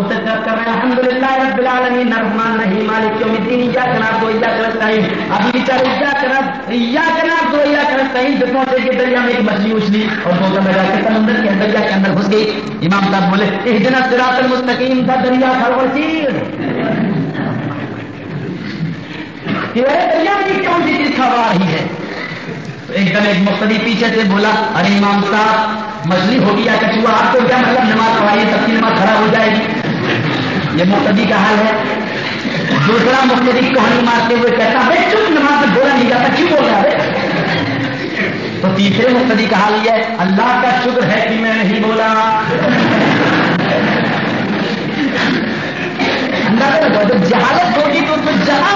کر رہے ہیں۔ الحمد للہ رب العالمین مالک یوم الدین یا جناب دو یا ابھی یا جناب یا جناب دو یا جو پہنچے کہ دریا میں ایک مچھلی اچھلی اور دو لگا کے سمندر کے دریا کے اندر گھس گئی۔ امام صاحب بولے ایک دن سراط المستقیم دریا چیز۔ دریا میں کون سی چیز کھا رہی ہے؟ ایک دم ایک مقتدی پیچھے سے بولا، ارے امام صاحب، مچھلی ہوگی یا کچھ آپ کو کیا مطلب؟ نماز پڑھائی سب کی نماز خراب ہو جائے گی۔ یہ مقتدی کا حال ہے۔ دوسرا مقتدی کہانی مارتے ہوئے کہتا ہے چپ نماز میں بولا نہیں جاتا، کیوں بول رہا ہے؟ تو تیسرے مقتدی کا حال یہ ہے، اللہ کا شکر ہے کہ میں نہیں بولا۔ جب جہالت ہوگی تو جہاں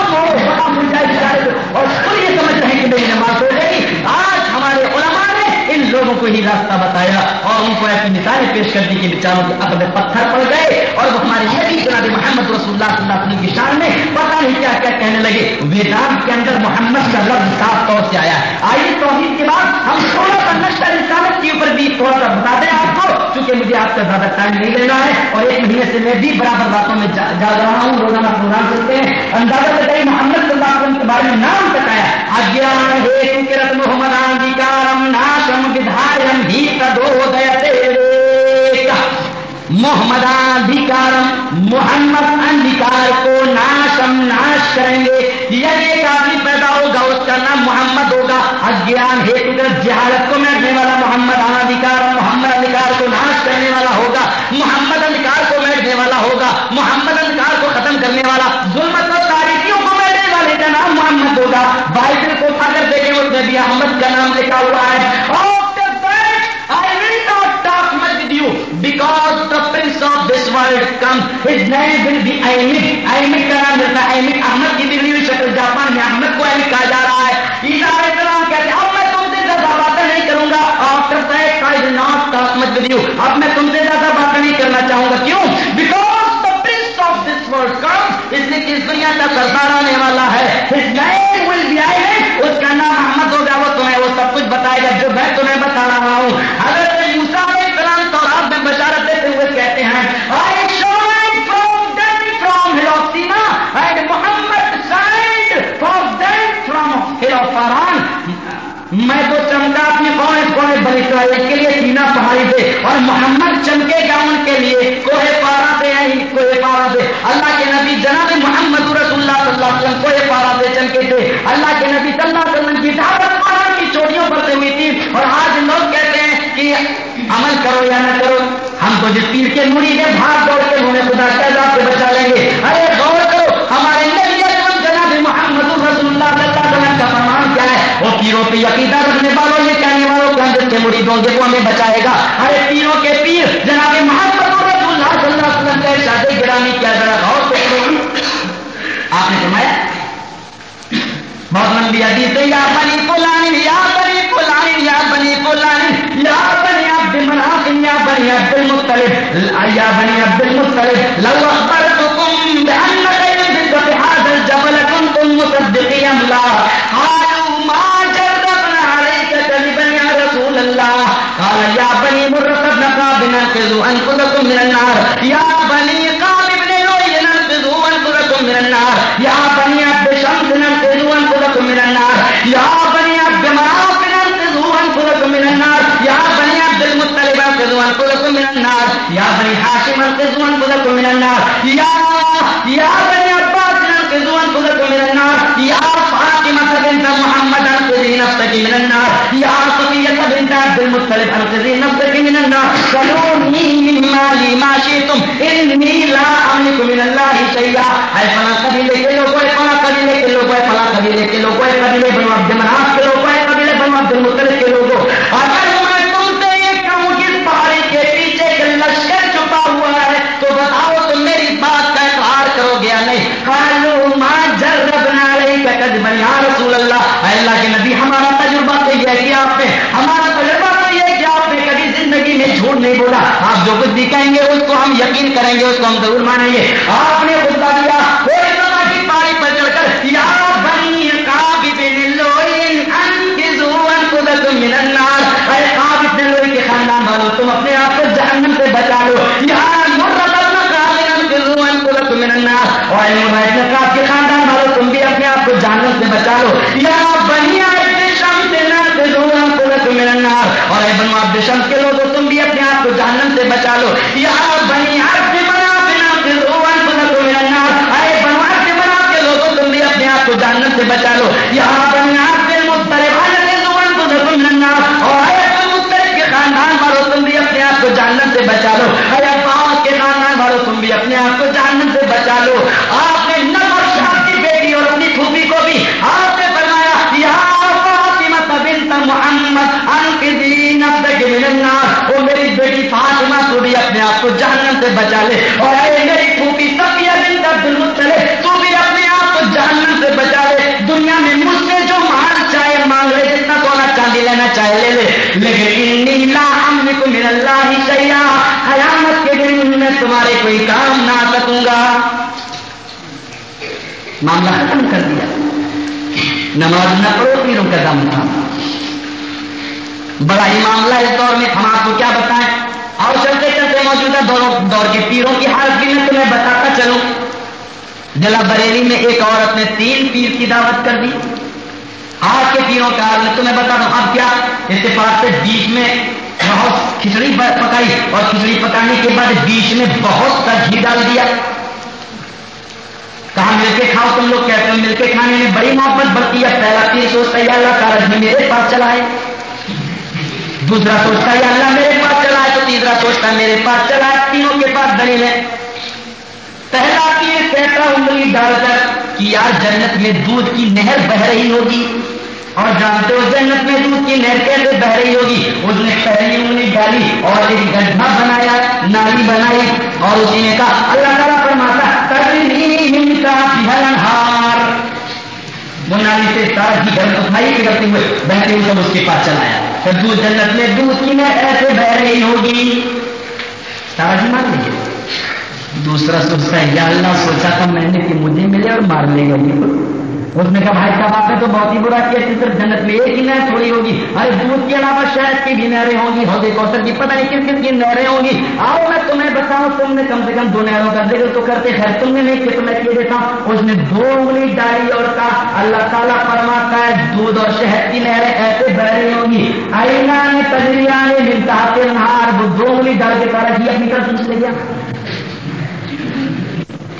کو ہی راستہ بتایا اور ان کو ایسی مثالیں پیش کر دی کہ بچاروں کے عقل پتھر پڑ گئے اور وہ ہمارے نبی جناب محمد رسول اللہ صلی اللہ علیہ وسلم کی شان میں پتہ نہیں کیا کیا کہنے لگے۔ ویدانت کے اندر محمد کا لفظ صاف طور سے آیا۔ ہے آئیے توحید کے بعد ہم تھوڑا سا نشر رسالت کے اوپر بھی تھوڑا سا بتا دیں آپ کو، چونکہ مجھے آپ کا زیادہ ٹائم نہیں لینا ہے اور ایک مہینے سے میں بھی برابر باتوں میں جا رہا ہوں، روزانہ پروگرام کرتے ہیں۔ اندازہ بتائیے محمد صلی اللہ علیہ وسلم کے بارے میں نام بتایا۔ آگیا ہے محمد آنگیکارم ناشم محمد محمد اندھکار کو ناشم ناش کریں گے یہ ایک آدمی پیدا ہوگا اس کا نام محمد ہوگا اجان ہیتو جہالت کو میٹنے والا محمد آدھیکار محمد ادھکار کو ناش کرنے والا ہوگا محمد اندھکار کو میٹنے والا ہوگا محمد اندھکار کو ختم کرنے والا ظلمت و تاریخیوں کو میٹنے والے کا نام محمد ہوگا بائبل کو اٹھا دیکھیں اس میں بھی احمد کا نام لکھا ہوا ہے world come his name will be ایمک ایمک کا نام ملتا ہے ایمک احمد کی بگڑی ہوئی شکل جاپان میں احمد کو ایمک کہا جا رہا ہے۔ عیسا علیہ السلام کہتے ہیں، اب میں تم سے زیادہ باتیں نہیں کروں گا۔ After that I will not talk much with you اب میں تم سے زیادہ باتیں نہیں کرنا چاہوں گا۔ کیوں؟ Because the prince of this world come اس لیے کہ اس دنیا کا سردار آنے والا ہے۔ ہز نیم ول بی ایمک اس کا نام احمد ہوگا وہ تمہیں وہ سب کچھ بتائے گا۔ جو میں تمہیں بتا رہا ہوں عقیدہ رکھنے والوں، یہ کہنے والوں کو ہم جس کے مڑی گے وہ ہمیں بچائے گا۔ ارے پیروں کے پیر، جناب محمد رسول اللہ صلی اللہ علیہ وسلم کا ارشاد گرامی کیا ذرا غور سے آپ نے فرمایا بہت لمبی حدیث ہے یا بنی فلانی، یا بنی فلانی، یا بنی فلانی، یا بنی عبد مناف یا بنی عبد المطلب، یا بنی عبد المطلب لو ناقذوا انفسكم من النار. يا بني قاب ابن لؤي ننقذوا انفسكم من النار. يا بني عبد شمس ننقذوا انفسكم من النار. يا بني عبد مناف ننقذوا انفسكم من النار. يا بني عبد المطلب انقذوا انفسكم من النار. يا بني حاشم انقذوا انفسكم من النار. الله شيئا اے فلاں قبیلے کے لوگ اے فلاں قبیلے کے لوگ اے فلاں قبیلے کے لوگ اے قبیلے بنو عبد مناف کے لوگ اے قبیلے بنو عبد المطلب کے لوگوں۔ اگر میں تم سے یہ کہوں کہ پہاڑی کے پیچھے ایک لشکر چھپا ہوا ہے، تو بتاؤ تم میری بات کا اقرار کرو گیا نہیں؟ کالو ماں قالوا ما جربنا عليك كذبا يا رسول اللہ۔ اے اللہ کے نبی، ہمارا تجربہ تو یہ ہے کہ آپ نے ہمارا تجربہ تو یہ ہے کہ آپ نے کبھی زندگی میں جھوٹ نہیں بولا۔ آپ جو کچھ بھی کہیں گے، اس کو ہم یقین کریں گے، اس کو ہم ضرور مانیں گے۔ آپ نے کوئی کام نہ آ سکوں گا۔ معاملہ ختم کر دیا۔ نماز نہ پڑھو پیروں کا دم تھا۔ بڑا ہی معاملہ اس دور میں ہم آپ کو کیا بتائیں؟ اور چلتے چلتے موجودہ دوروں، دور کے پیروں کی حالت بھی میں تمہیں بتاتا چلوں۔ جلا بریلی میں ایک عورت نے تین پیر کی دعوت کر دی۔ آج کے پیروں کا میں تمہیں بتا دوں۔ اب کیا؟ اتفاق سے بیچ میں بہت کھچڑی پکائی اور کھچڑی پکانے کے بعد بیچ میں بہت سا گھی ڈال دیا۔ کہا، مل کے کھاؤ تم لوگ، کہتے ہو مل کے کھانے میں بڑی محبت بڑھتی ہے، پہلا تین سوچتا ہے اللہ تعالیٰ گھی میرے پاس چلا ہے دوسرا سوچتا ہے اللہ میرے پاس چلا ہے تو تیسرا سوچتا ہے میرے پاس چلا ہے تینوں کے پاس دلیل ہے پہلا تیر کہتا انگلی ڈال کر کہ یار جنت میں دودھ کی نہر بہ رہی ہوگی۔ اور جانتے ہو جنت میں دودھ کی نہر کیسے بہ رہی ہوگی۔ اس نے پہلی انگلی ڈالی اور ایک گڈھا بنایا، نالی بنائی اور اسی نے کہا، اللہ تعالیٰ فرماتا ہار وہ نالی سے سارا کی گھر اٹھائی کرتے ہوئے بہتے ہوئے سب اس کے پاس چلایا پھر دودھ جنت میں دودھ کی نہر ایسے بہ رہی ہوگی۔ سارا جی مان لیجیے دوسرا سوچتا ہے، یا اللہ سوچا تھا میں نے کہ مجھے ملے اور مار لے گا۔ اس نے کہا، بھائی صاحب، آپ نے تو بہت ہی برا کیا، صرف جنت میں ایک ہی نہر تھوڑی ہوگی۔ ارے دودھ کے علاوہ شاید کی بھی نہریں ہوں گی۔ ہودے کوثر کی پتہ نہیں کس کس کی نہریں ہوں گی۔ آؤ میں تمہیں بتاؤں، تم نے کم سے کم دو نہروں کا ذکر تو کرتے خیر۔ تم نے نہیں کہ تمہیں کیے دیتا ہوں؟ اس نے دو انگلی ڈالی اور کہا، اللہ تعالیٰ فرماتا ہے، دودھ اور شہد کی نہریں ایسے بہ رہی ہوں گی۔ آئینہ نے تجریا نے ملتا نہار وہ دو انگلی ڈال کے سارا جی اپنی طرف پوچھ لے گیا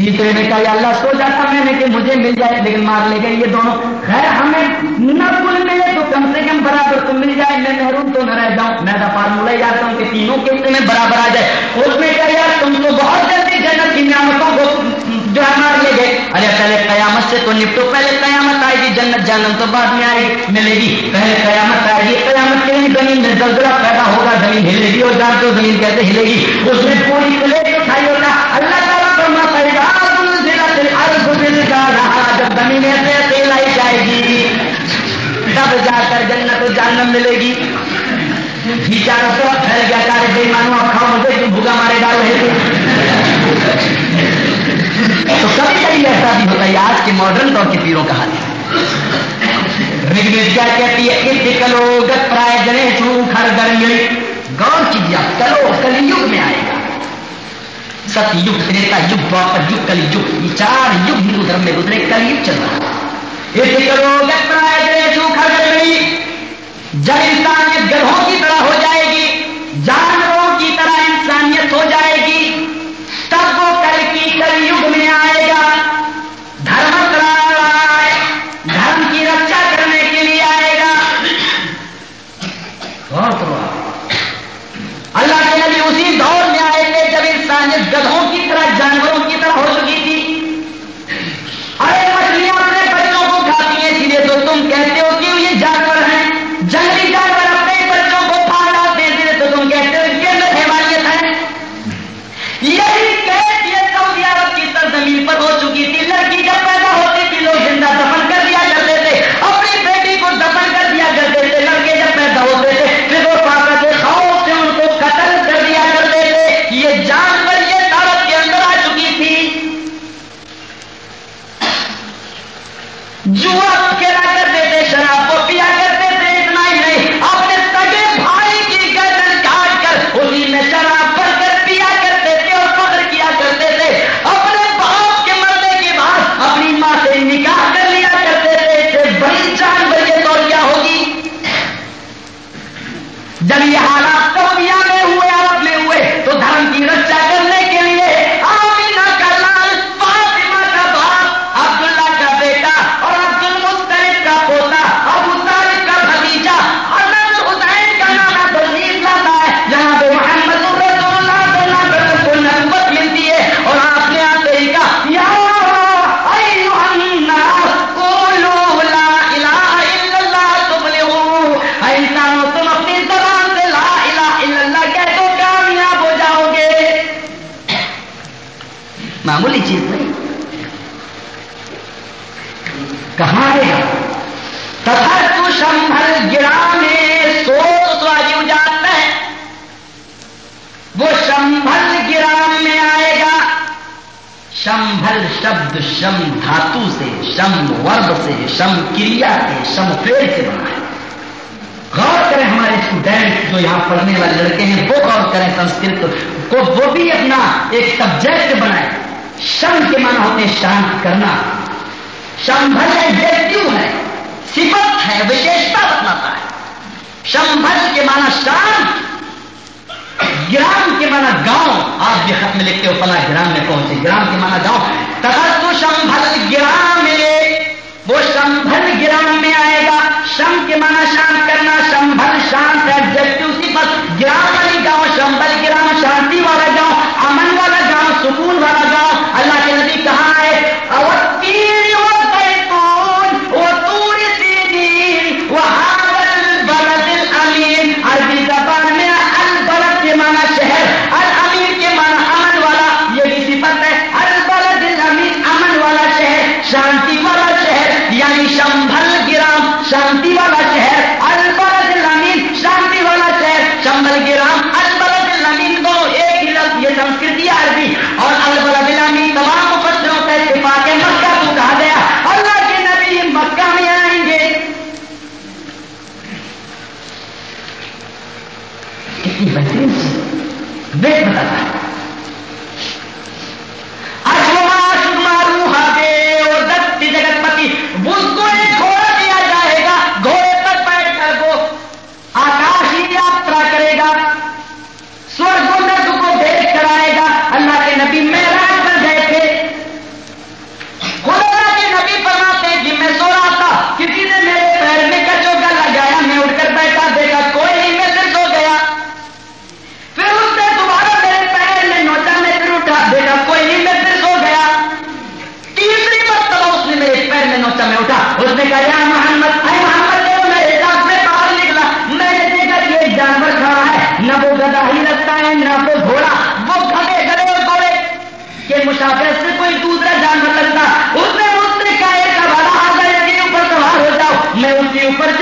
تیسرے نے کہا اللہ سو جاتا میں نے کہ مجھے مل جائے، لیکن مار لے گئے یہ دونوں۔ خیر، ہمیں نہ کل ملے تو کم سے کم برابر تو مل جائے۔ میں محروم تو نہ رہ جاؤں۔ میں تو فارمولہ جاتا ہوں کہ تینوں کے میں برابر آ جائے۔ اس نے کہا، یار، تم تو بہت جلدی جنت کی نعمتوں کو جو ہے مار لے گئے۔ ارے، پہلے قیامت سے تو نپٹو، پہلے قیامت آئے گی۔ جنت جانم تو بعد میں آئے گی، ملے گی۔ پہلے قیامت آئے گی، قیامت کے لیے زمین میں زلزلہ پیدا ہوگا، زمین ہلے گی اور جان تو زمین کیسے ہلے گی؟ اس نے پوری پلیٹ جب زمین ایسے ایسے لائی جائے گی، تب جا کر جنت جانم ملے گی۔ چاروں طرف پھیل گیا سارے بے مانو اب کھاؤ مجھے کیوں بھوکا مارے ڈالو ہے تو کبھی کبھی ایسا بھی ہوتا ہے، آج کے ماڈرن دور کے پیروں کا حال۔ ریگویٹ کیا کہتی ہے ایک کلو گت پرائے جنے چھو کھڑ گر ملے غور کیجیے کلو کل یگ میں آئے گا۔ ست یگ تریتا یگ دوپر یگ کلی یگ یہ چار یگ ہندو دھرم میں گزرے کل یگ چل رہا ہے ایک کرو گت پرائے جنے چھو کھڑ گر ملی جب انسانیت گرہوں کی طرح شم دھاتو سے، شم ورد سے، شم کریا سے، شم پیڑ سے بنا ہے غور کریں ہمارے اسٹوڈینٹ جو یہاں پڑھنے والے لڑکے ہیں، وہ غور کریں سنسکرت کو، وہ بھی اپنا ایک سبجیکٹ بنائے۔ شم کے معنی ہوتے ہیں شانت کرنا۔ شمبھل ایڈجیکٹو ہے؟ صفت ہے، وشیشتا بتلاتا ہے۔ شمبھل کے معنی شانت گرام کے معنی گاؤں آج بھی خط میں لکھتے ہو، فلاں گرام میں پہنچے گرام کے مانا جاؤ؟ تخت شمبھل گرام میں، وہ شمبھل گرام میں آئے گا۔ شم کے مانا شانت کرنا شمبھل شانت ایڈجیکٹو صفت گرام پر گرام اوپر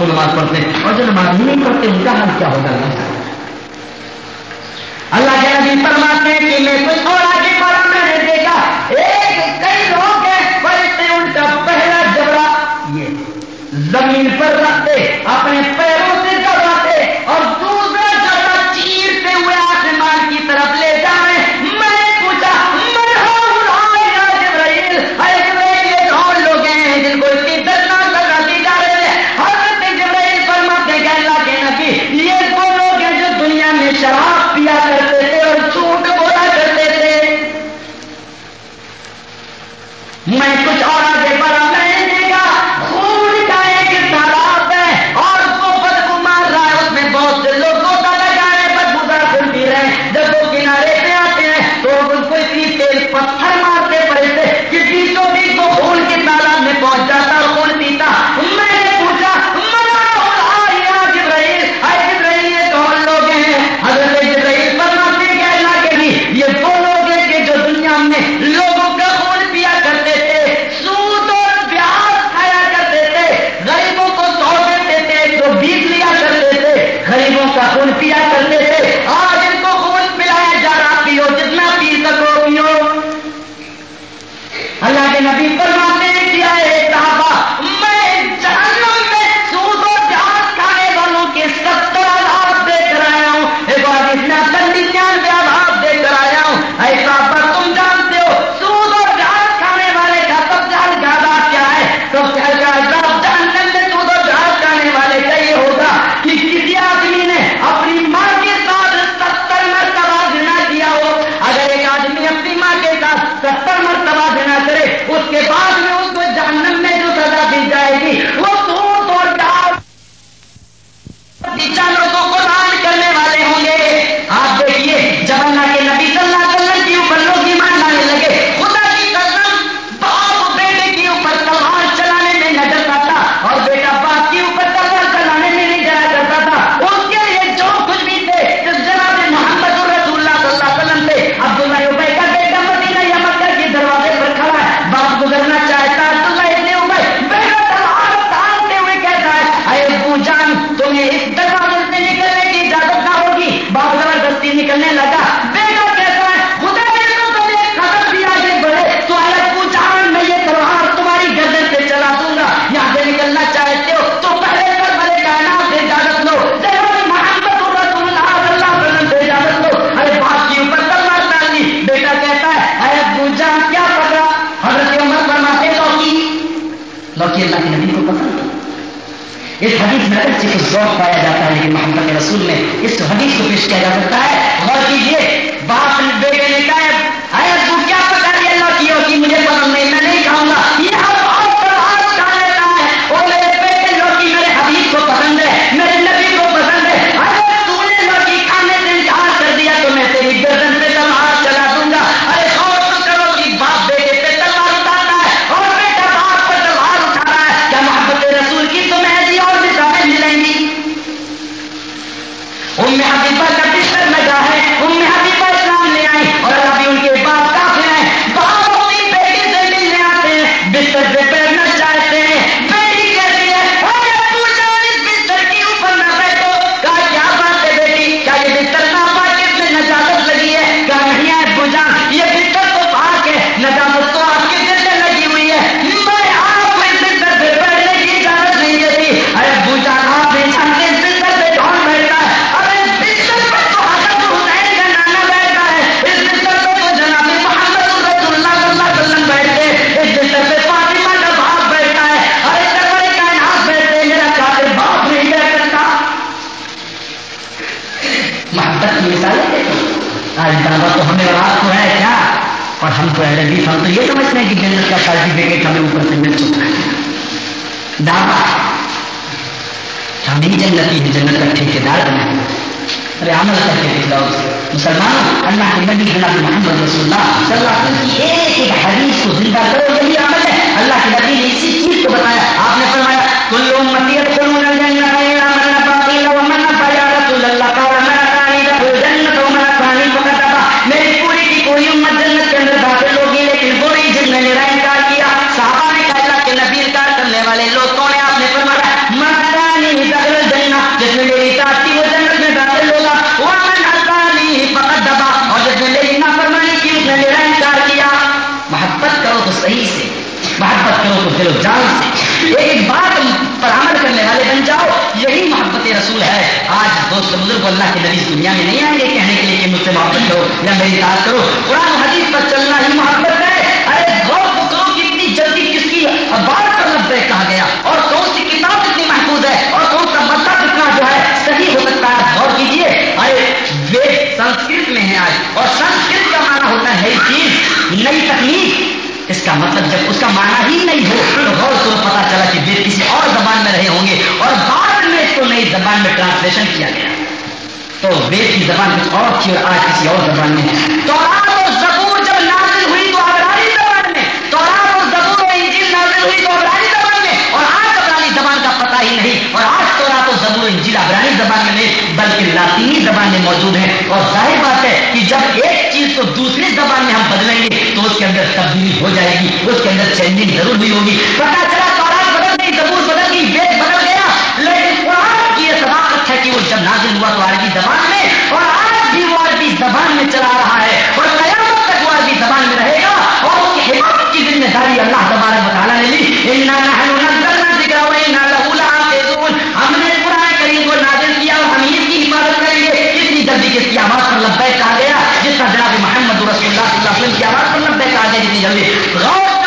وقت نماز پڑھتے ہیں اور جو نماز نہیں پڑھتے ان کا حل کیا ہوگا؟ اللہ اللہ کے نبی فرماتے ہیں کہ میں کچھ اور آگے بڑا میں نے دیکھا میرے کبھی اوپر جنت چل رہا ہے دعویٰ۔ ہم بھی جنتی ہیں جنت کا ٹھیکیدار بنا ارے عمل کا ٹھیکیدار مسلمان، اللہ کے نبی اللہ محمد رسول اللہ صلی اللہ علیہ وسلم کی ایک ایک حدیث کو زندہ کرو یہ عمل ہے۔ اللہ کے نبی نے اسی چیز کو بتایا۔ آپ نے فرمایا، کل امتی کل اللہ کے نبی دنیا میں نہیں آئیں گے کہنے کے لیے کہ مجھ سے محبت کرو، یا میری بات کرو۔ قرآن حدیث پر چلنا ہی محبت ہے۔ ارے غور کرو کہ اتنی جلدی کس کی بات پر لبے کہا گیا؟ اور کون سی کتاب اتنی محفوظ ہے؟ اور کون سا مدہ کتنا جو ہے صحیح ہو سکتا ہے؟ غور کیجیے ارے وید سنسکرت میں ہے آج۔ اور سنسکرت کا معنی ہوتا ہے نئی چیز، نئی تکنیک۔ اس کا مطلب جب اس کا معنی ہی نہیں ہو، تو غور کرو پتا چلا کہ وید کسی اور زبان میں رہے ہوں گے۔ اور بعد میں اس کو نئی زبان میں ٹرانسلیشن کیا گیا۔ تو وید کی زبان کچھ اور تھی اور آج کسی اور زبان میں ہے؟ تو آپ اور زبور جب نازل ہوئی تو ابرانی زبان میں۔ تو آپ اور زبور اور انجیل نازل ہوئی تو ابرانی زبان میں۔ اور آج ابرانی زبان کا پتہ ہی نہیں۔ اور آج تو رات و زبور انجیل ابرانی زبان میں نہیں، بلکہ لاطینی زبان میں موجود ہے اور ظاہر بات ہے کہ جب ایک چیز کو دوسری زبان میں ہم بدلیں گے تو اس کے اندر تبدیلی ہو جائے گی، اس کے اندر چینجنگ ضرور ہوئی ہوگی۔ پتا چلا صداقت کہ وہ جب نازل ہوا تو عربی زبان میں اور آج بھی وہ عربی زبان میں چلا رہا ہے اور قیامت تک وہ عربی زبان میں رہے گا اور اس کی حفاظت کی ذمہ داری اللہ تبارک مطالعہ نے لی۔ ہم نے قرآن کریم کو نازل کیا اور ہم اس کی حفاظت کریں گے۔ اتنی جلدی کس کی آواز پر لبے کہا گیا؟ جس کا جناب محمد رسول اللہ صلی اللہ علیہ وسلم کی آواز پر لبے کہا گیا جتنی جلدی۔ غور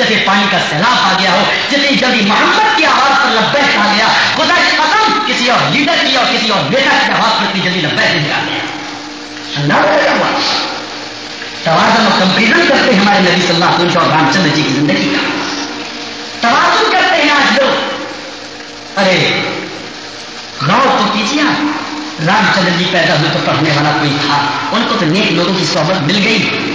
جیسے پانی کا سیلاب آ گیا ہو، جتنی جلدی محمد کی آواز پر لبے آ گیا، خدا کی قسم کسی اور لیڈر کی اور کسی اور نیتا کی آواز پر اتنی جلدی لبے نہیں آ گیا۔ توازن اور کمپیریزن کرتے ہیں ہمارے نبی صلی اللہ علیہ وسلم اور رام چندر جی کی زندگی کا۔ توازن کرتے ہیں آج لوگ۔ ارے، غور تو کیجیے آپ۔ رام چندر جی پیدا ہوئے تو پڑھنے والا کوئی تھا، ان کو تو نیک لوگوں کی صحبت مل گئی۔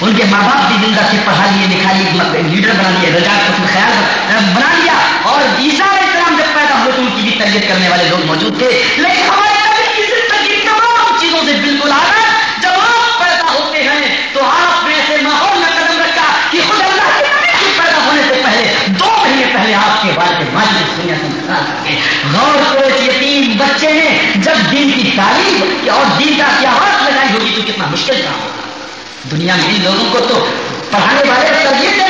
ان کے ماں باپ بھی زندہ تھے، پڑھا لیے، لکھا لیے مطلب لیڈر بنا لیے رجا کو خیال بنا لیا۔ اور عیسا علیہ السلام جب پیدا ہوئے تو ان کی بھی تربیت کرنے والے لوگ موجود تھے۔ لیکن ہمارے نبی کی زندگی تمام چیزوں سے بالکل الگ جب آپ پیدا ہوتے ہیں تو آپ نے ایسے ماحول میں قدم رکھا کہ خود اللہ کے نبی پیدا ہونے سے پہلے، دو مہینے پہلے آپ کے والد والد دنیا سے انتقال کر کے غور کو اس یتیم بچے نے جب دین کی تعلیم اور دین کا کی آواز لگائی ہوگی تو کتنا مشکل کام ہوگا۔ دنیا میں ان لوگوں کو تو پڑھانے والے تربیت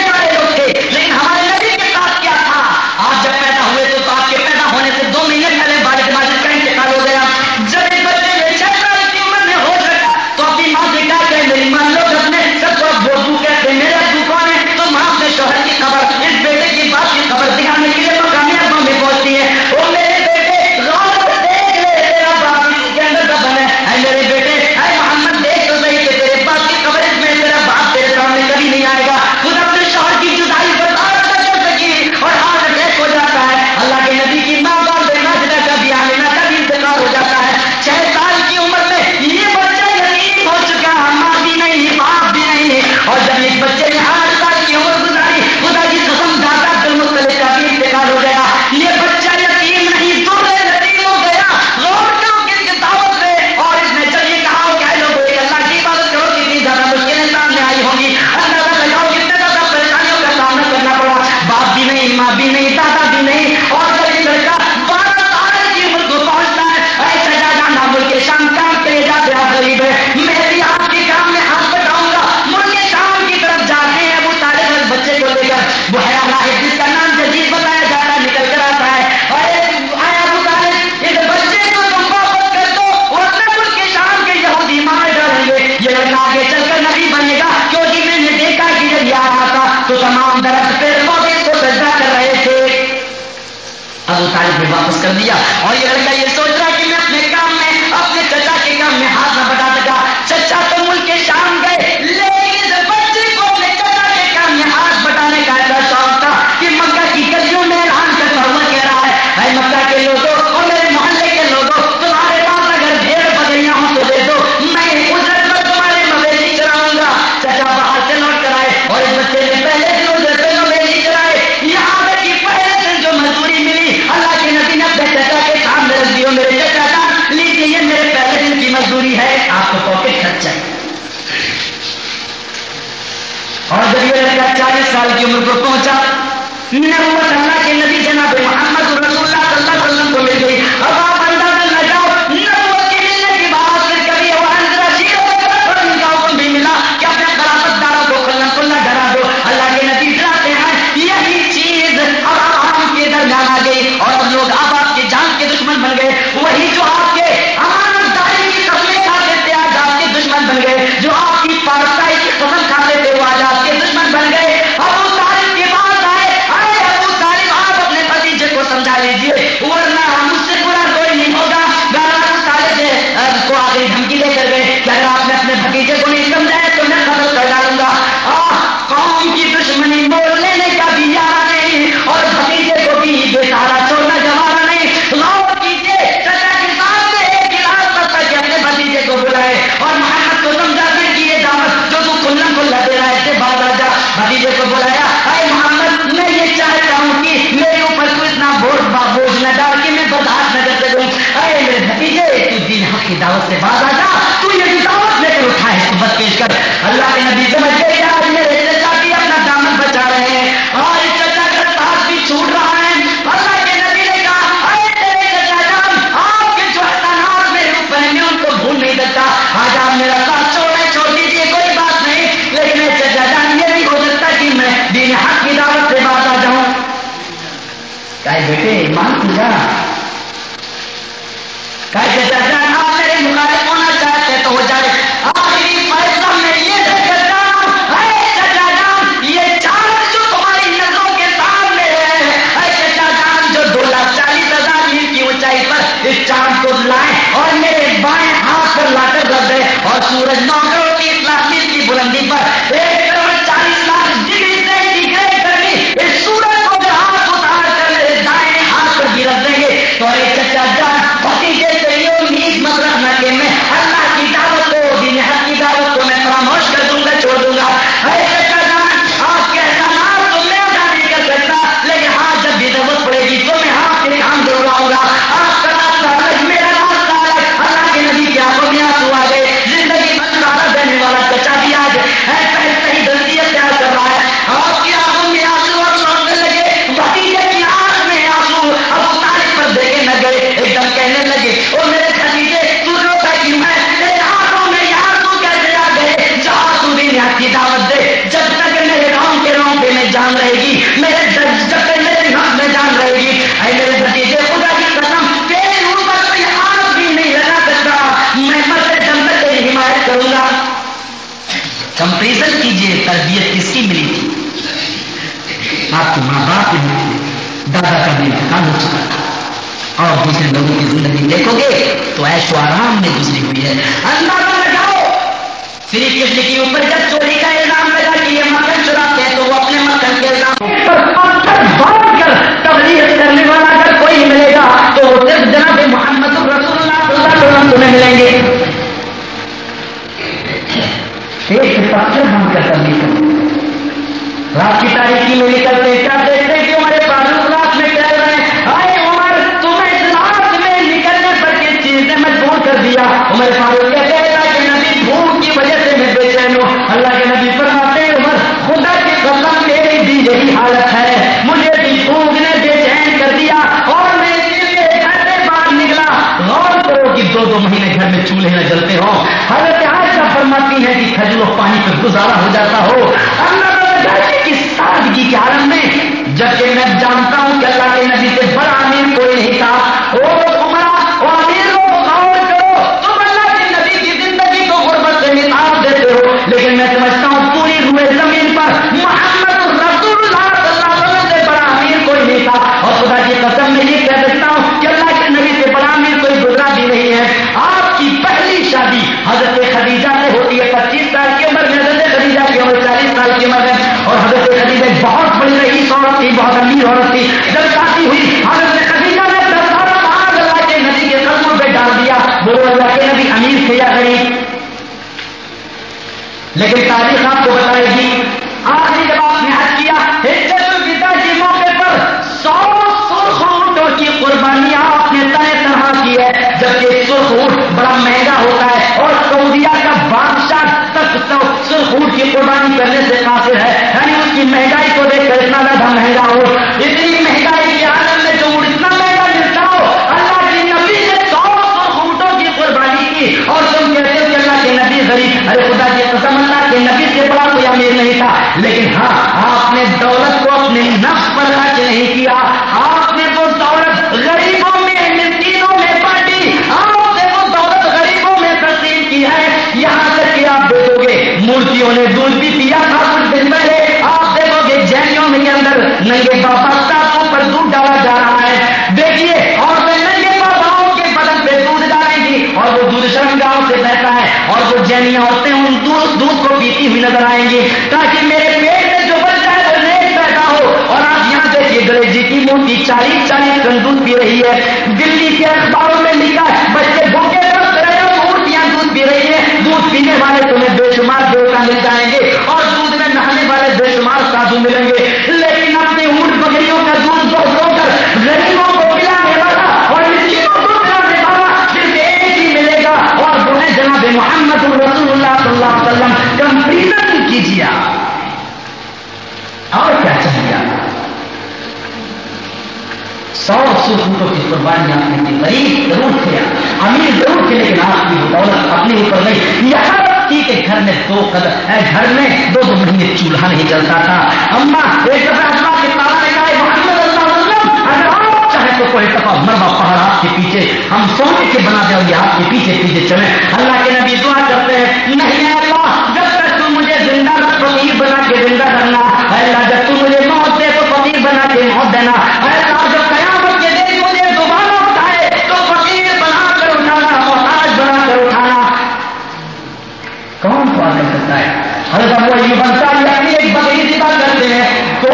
بیٹے ایمان کی جا آپ میرے ہونا چاہتے تو ہو جائے آخری فیصلہ میں یہ نہیں ہوں اے چچا جان یہ جو تمہاری نظروں کے سامنے ہے اے چچا جان جو دو لاکھ چالیس ہزار میل کی اونچائی پر اس چاند کو لائے اور میرے بائیں ہاتھ پر لا کر رکھ دیں اور سورج نو آرام میں گزری ہوئی ہے۔ اندازہ لگاؤ۔ شری کشن کی اوپر جب چوری کا الزام لگا کہ یہ مکھن چراتے تو وہ اپنے مکھن کے الزام باندھ کر کرنے والا اگر کوئی ملے گا تو وہ صرف جناب محمد رسول اللہ صلی اللہ تمہیں ملیں گے۔ ایک کر رات کی تاریخی میں لے کر پریشان ہو گیا اللہ کے نبی بھوک کی وجہ سے میں بے چین ہوں اللہ کے نبی فرماتے ہیں، عمر، خدا کی قسم میری بھی یہی حالت ہے۔ مجھے بھی بھوک نے بے چین کر دیا اور میں اس لیے گھنٹے باہر نکلا۔ غور کرو کہ دو دو مہینے گھر میں چولہے نہ جلتے ہوں۔ حضرت کا فرماتی ہے کہ کھجور پانی پر گزارا ہو جاتا ہو۔ چالیس چالیس ٹن دودھ پی رہی ہے۔ دلی کے اخباروں میں لکھا ہے، بچے بھوکے رکھ رہے ہیں مورتیاں دودھ پی رہی ہیں دودھ پینے والے تمہیں بے شمار دیوتا مل جائیں گے اور دودھ میں نہانے والے بے شمار سادھو ملیں گے۔ قربانی آپ نے کی غریب ضرور تھے۔ امیر ضرور تھے لیکن آپ کی دولت اپنے اوپر نہیں۔ یہاں تھی کہ گھر میں دو قدر گھر میں دو دو مہینے چولہا نہیں چلتا تھا۔ اما ایک دفعہ اما کے تارا نے کہا، محمد اللہ وسلم، اگر آپ چاہے تو کوئی دفعہ مربع پہاڑ آپ کے پیچھے، ہم سونے کے بنا دیں اور آپ کے پیچھے پیچھے چلیں۔ اللہ کے نبی دعا کرتے ہیں، نہیں اللہ، جب تک تم مجھے زندہ فقیر بنا کے زندہ کرنا اللہ، جب تم مجھے موت دے تو فقیر بنا کے موت دینا۔ کون نہیں کرتا سکتا ہے حضرت ابو ایوب بنتا اپنی ایک بکری ذبح کرتے ہیں۔ تو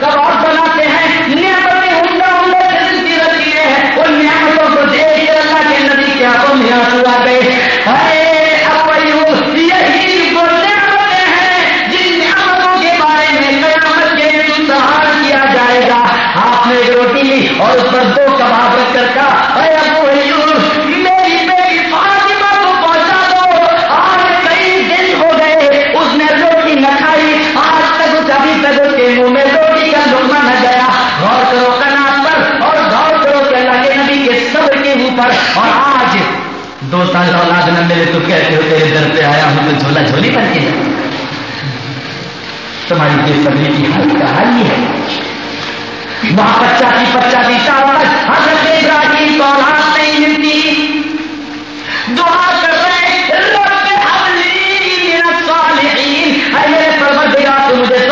کباب بناتے ہیں، نعمتیں عمدہ عمدہ قسم رکھی ہے ان نعمتوں کو دیکھ کر اللہ کے نبی کے آنکھوں میں آنسو آ گئے۔ اور آج دو سال اولاد نہ ملے تو کہتے ہو تیرے در پہ آیا ہوں، تو جھولا جھولی بن کے جاؤں۔ تمہاری بے صبری کی حال کا حال یہ ہے؟ وہاں بچہ کی بچہ کی چاول حضرت ابراہیم کو اولاد نہیں ملتی۔ دعا کر رہے رب حولی من الصالحین۔ اے میرے پروردگار، تو مجھے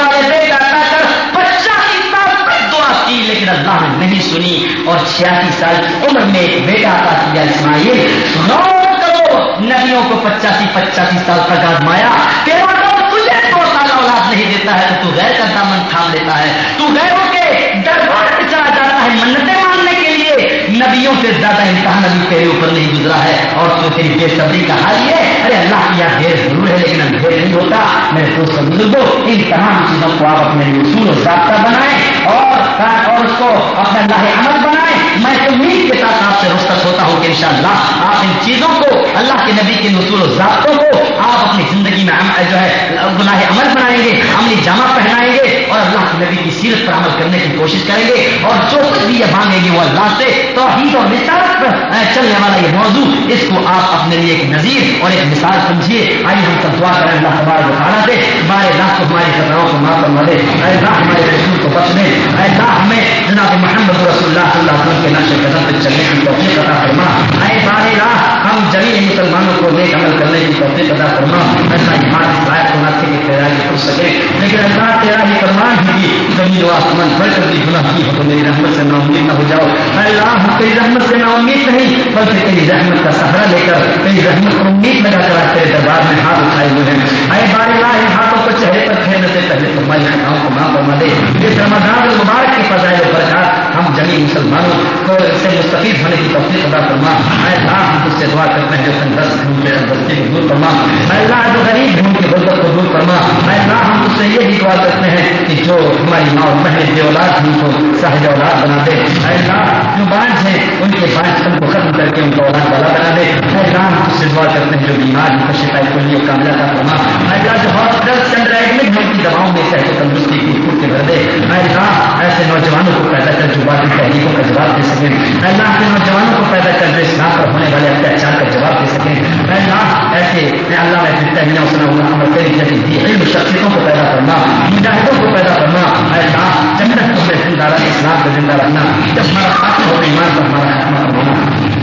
اللہ نے نہیں سنی اور چھیاسی سال کی عمر میں ایک بیٹا عطا کیا اسماعیل غور کرو، نبیوں کو پچاسی پچاسی سال تک آزمایا، تیرا تو تجھے دو سال اولاد نہیں دیتا ہے، تو تو غیر کا دامن تھام لیتا ہے۔ تو غیروں کے دربار میں چلا جاتا ہے منتیں ماننے کے لیے۔ نبیوں سے زیادہ امتحان ابھی تیرے اوپر نہیں گزرا ہے۔ اور تو تیری بے صبری کا حال یہ ارے اللہ کی یہاں دیر ضرور ہے، لیکن اندھیر نہیں ہوتا۔ میرے دوست بزرگوں، ان تمام چیزوں کو آپ اپنے اصول و ضابطہ بنائیں۔ اور اس کو اپنے اللہ عمل بنائیں میں امید کے ساتھ آپ سے رخصت ہوتا ہوں کہ انشاءاللہ آپ ان چیزوں کو اللہ کے نبی کے اصول و ضابطوں کو آپ اپنی زندگی میں جو ہے، گناہ عمل بنائیں گے، عملی جامع پہنائیں گے اور اللہ کے نبی کی سیرت پر عمل کرنے کی کوشش کریں گے اور جو کچھ بھی یہ مانگیں گے وہ اللہ سے توحید اور رسالت پر چلنے والا یہ موضوع، اس کو آپ اپنے لیے ایک نظیر اور ایک مثال سمجھیے۔ آئیے ہم سب دعا کریں اللہ تبارک تعالیٰ سے، ہمارے اللہ کو، ہماری خطروں کو معاف کروا دے اللہ ہمارے رسول کو بچ دے اللہ ہمیں جناب محمد رسول اللہ صلی اللہ علیہ وسلم کے نقش قدم پہ چلنے کی توفیق عطا فرما۔ اے بارے راہ، ہم جمیع مسلمانوں کو نیک عمل کرنے کی توفیق عطا فرما۔ ایسا ایمان رائے کو نہ تھے کہ تیرا ہی کر سکے۔ لیکن اللہ تیرا ہی فرمان ہی کی زمین و آسمان بڑھ کر بھی گناہ کی ہو تو میری رحمت سے نا امید نہ ہو جاؤ۔ اے اللہ، ہم تیری رحمت سے نا امید نہیں، بلکہ تیری رحمت کا سہارا لے کر، تیری رحمت پر امید لگا کر تیرے دربار میں ہاتھ اٹھائے ہوئے ہیں۔ اے بار اللہ ان ہاتھوں کو چہرے پر پھیرنے سے پہلے تمہاری خطاؤں کو معاف فرما دے۔ اس رمضان المبارک کی فضائل و برکات ہم جمی مسلمانوں سے مستفید ہونے کی توفیق ادا فرما۔ اے اللہ ہم تجھ سے دعا کرتے ہیں جو تندرست ہوں کے تندرستی کو دور فرما۔ اے اللہ جو غریب ہوں کی غربت کو دور فرما۔ اے اللہ ہم تجھ سے یہ بھی دعا کرتے ہیں کہ جو ہماری ماں اور بہن بے اولاد ہیں کو صاحب اولاد بنا دے۔ اے اللہ جو بانج ہیں، ان کے بانج سب کو ختم کر کے ان کو اولاد والا بنا دے۔ اے اللہ ہم تجھ سے دعا کرتے ہیں جو بیمار ہیں شکایت کے لیے کامیاب فرما۔ اے اللہ جو ہاسپٹل کے اندر ایڈمٹ ہیں ان کی دواؤں میں صحت و تندرستی کی جو کا جواب دے سکیں۔ اللہ کے نوجوانوں کو پیدا کر دے اسلام پر ہونے والے اتیاچار کا جواب دے سکیں۔ اللہ ایسے اللہ میں تحریاں سنا ہوا عمل کری جیسے علم، شخصیتوں کو پیدا کرنا مجاہدوں کو پیدا کرنا۔ اللہ جنت کو میں زندہ رہنا اسلام کو زندہ رہنا جب ہمارا خاتم ہو، ایمان پر ہمارا خاتمہ ہونا۔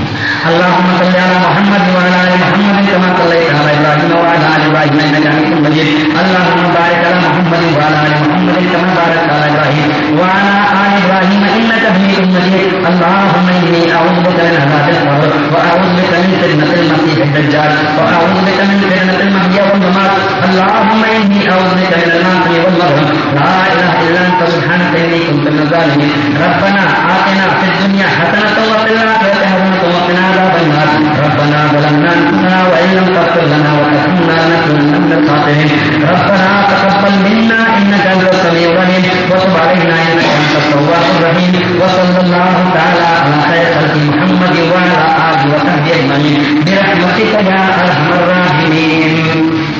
اللهم صل على محمد وعلى ال محمد كما صليت على ابراهيم وعلى ال ابراهيم انك حميد مجيد. اللهم بارك على محمد وعلى ال محمد كما باركت على ابراهيم وعلى ال ابراهيم انك حميد مجيد. اللهم اني اعوذ بك من عذاب القبر واعوذ بك من فتنه المسيح الدجال واعوذ بك من فتنه المحيا والممات. اللهم اني اعوذ بك من الماء والمرض. لا اله الا انت سبحانك اني كنت من الظالمين. ربنا آتنا في الدنيا حسنه وفي الاخره حسنه وقنا عذاب النار ربنا ظلمنا انفسنا وان لم تغفر لنا وترحمنا لنكونن من الخاسرين. ربنا تقبل منا انك انت السميع العليم. وتب علينا انك انت التواب الرحيم. وصلى الله تعالى على خير خلق محمد وعلى اله وصحبه اجمعين برحمتك يا ارحم الراحمين.